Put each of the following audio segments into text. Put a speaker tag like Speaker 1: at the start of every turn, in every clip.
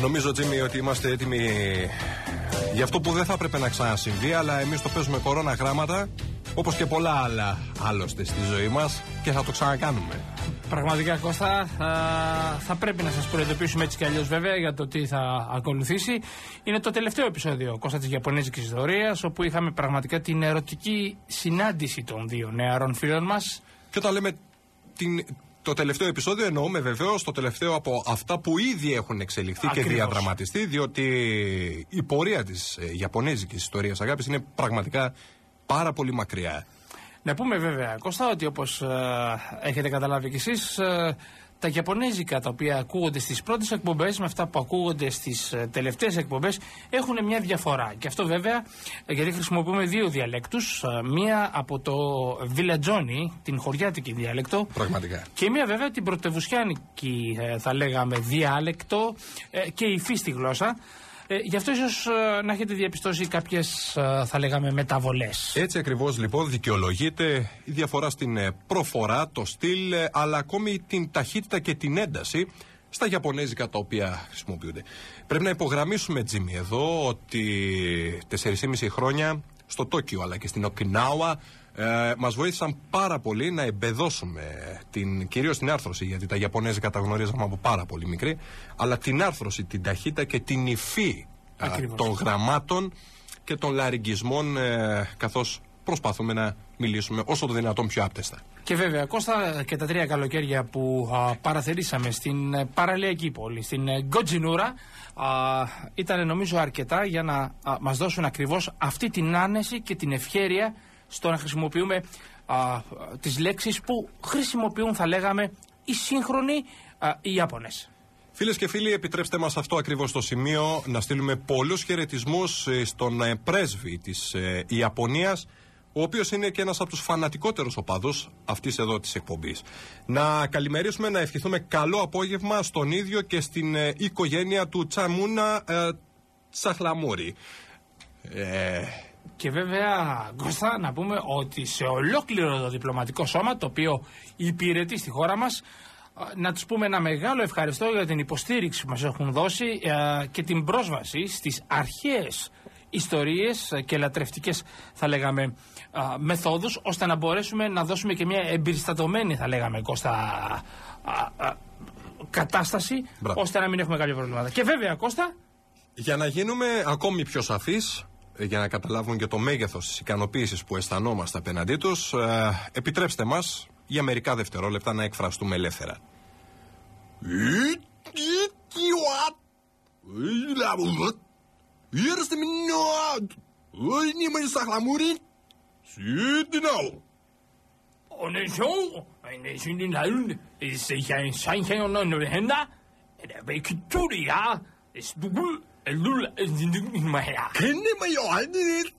Speaker 1: Νομίζω, Τζίμι, ότι είμαστε έτοιμοι για αυτό που δεν θα έπρεπε να ξανασυμβεί, αλλά εμείς το παίζουμε κορώνα γράμματα, όπως και πολλά άλλα άλλωστε στη ζωή μας και θα το ξανακάνουμε.
Speaker 2: Πραγματικά Κώστα θα, θα πρέπει να σας προειδοποιήσουμε έτσι κι αλλιώς βέβαια για το τι θα ακολουθήσει Είναι το τελευταίο επεισόδιο Κώστα της Ιαπωνέζικης Ιστορίας Όπου είχαμε πραγματικά την ερωτική συνάντηση των δύο νεαρών φίλων μας
Speaker 1: Και όταν λέμε την, το τελευταίο επεισόδιο εννοούμε βεβαίως το τελευταίο από αυτά που ήδη έχουν εξελιχθεί
Speaker 2: Ακριβώς.
Speaker 1: και διαδραματιστεί, διότι η πορεία της ε, Ιαπωνέζικης ιστορίας αγάπης είναι πραγματικά πάρα πολύ μακριά.
Speaker 2: Να πούμε βέβαια Κώστα ότι όπως ε, έχετε καταλάβει κι εσείς ε, τα Ιαπωνέζικα τα οποία ακούγονται στις πρώτες εκπομπές με αυτά που ακούγονται στις ε, τελευταίες εκπομπές έχουν μια διαφορά και αυτό βέβαια ε, γιατί χρησιμοποιούμε δύο διαλέκτους ε, μία από το Βιλατζόνι την χωριάτικη διάλεκτο
Speaker 1: Πραγματικά.
Speaker 2: και μία βέβαια την πρωτευουσιάνικη ε, θα λέγαμε διάλεκτο ε, και υφή στη γλώσσα ε, γι' αυτό ίσως ε, να έχετε διαπιστώσει κάποιες ε, θα λέγαμε μεταβολές
Speaker 1: Έτσι ακριβώς λοιπόν δικαιολογείται η διαφορά στην ε, προφορά, το στυλ, ε, αλλά ακόμη την ταχύτητα και την ένταση στα Ιαπωνέζικα τα οποία χρησιμοποιούνται. Πρέπει να υπογραμμίσουμε, Τζίμι, εδώ ότι 4,5 χρόνια στο Τόκιο αλλά και στην Οκινάουα ε, μας βοήθησαν πάρα πολύ να εμπεδώσουμε την, κυρίως την άρθρωση γιατί τα Ιαπωνέζικα τα γνωρίζαμε από πάρα πολύ μικρή αλλά την άρθρωση, την ταχύτητα και την υφή ε,
Speaker 2: Ακριβώς.
Speaker 1: των γραμμάτων και των λαρυγγισμών ε, καθώς προσπαθούμε να μιλήσουμε όσο το δυνατόν πιο άπτεστα.
Speaker 2: Και βέβαια, Κώστα, και τα τρία καλοκαίρια που α, παραθερήσαμε στην ε, παραλιακή πόλη, στην ε, Γκοτζινούρα, α, ήταν νομίζω αρκετά για να α, μας δώσουν ακριβώς αυτή την άνεση και την ευχέρεια στο να χρησιμοποιούμε α, τις λέξεις που χρησιμοποιούν, θα λέγαμε, οι σύγχρονοι α, οι Ιάπωνες.
Speaker 1: Φίλες και φίλοι, επιτρέψτε μας αυτό ακριβώς το σημείο να στείλουμε πολλούς χαιρετισμούς στον ε, πρέσβη της ε, Ιαπωνίας, ο οποίος είναι και ένας από τους φανατικότερους οπαδούς αυτής εδώ της εκπομπής. Να καλημερίσουμε, να ευχηθούμε καλό απόγευμα στον ίδιο και στην ε, οικογένεια του Τσαμούνα ε, Τσαχλαμούρη. Ε,
Speaker 2: Και βέβαια, Κώστα, να πούμε ότι σε ολόκληρο το διπλωματικό σώμα, το οποίο υπηρετεί στη χώρα μας, α, να τους πούμε ένα μεγάλο ευχαριστώ για την υποστήριξη που μας έχουν δώσει α, και την πρόσβαση στις αρχαίες ιστορίες α, και λατρευτικές, θα λέγαμε, α, μεθόδους, ώστε να μπορέσουμε να δώσουμε και μια εμπεριστατωμένη, θα λέγαμε, Κώστα, α, α, κατάσταση,
Speaker 1: Μπράβο.
Speaker 2: ώστε να μην έχουμε κάποια προβλήματα. Και βέβαια, Κώστα,
Speaker 1: Για να γίνουμε ακόμη πιο σαφείς, ε, για να καταλάβουν και το μέγεθος της ικανοποίησης που αισθανόμαστε απέναντί τους, ε, επιτρέψτε μας για μερικά δευτερόλεπτα να εκφραστούμε ελεύθερα.
Speaker 2: Og det er sjovt, men det synes jeg ikke. Det er sikkert en sejkring under noget hænder. Det Kende me jo aldrig lidt.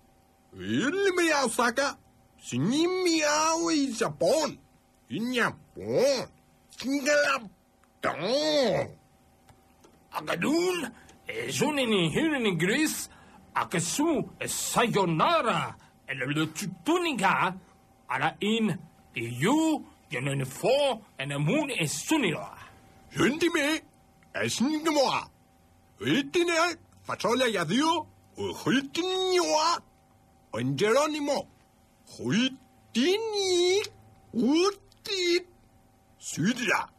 Speaker 2: Ville me jo sakke. Sinde me jo in Japan. I
Speaker 1: Japan. Singalab. Dan. Agadun. Zon in en hyr in gris. Akasu. Sayonara. En de tutuniga.
Speaker 2: Ara in. I you. Gen en fo. En een moon e is sunira. Hundi me. E Asnigmoa. Asnigmoa. Χρήτηνε, φασόλια για δύο. Χρήτηνιουα, εντζερόνιμο. Χρήτηνι, ούτι,
Speaker 1: σύντρα.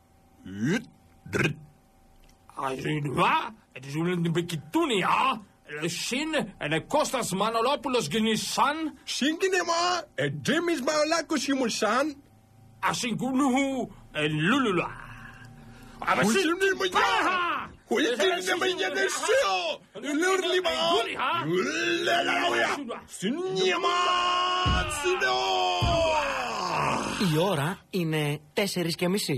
Speaker 1: Ιτρτ. Αζιντουά, ετζούλεν την πεκιτούνια. Λεσίν, ενε Κώστας Μανολόπουλος γνησάν. Σύγκινεμα, ετζέμις Μαολάκος ημουσάν. Ασυγκούνου, ελούλουλα. Αβασίλ, πάχα! Ιτρ.
Speaker 2: Altså, hvad? Er det sådan en bekitunia? Eller Shin? Eller Kostas Manolopoulos Genisan?
Speaker 1: Σύγκινεμα. Ετζέμις μαολάκος ημουσάν.
Speaker 2: Asinguluhu? Lulula? Aber
Speaker 1: Χουίτινε μου για. Χουίτινε μου για δεσίο. Λουρλιμα. Λελαλαουια. Συνιαμα. Συνό.
Speaker 3: Η ώρα είναι τέσσερις και μισή.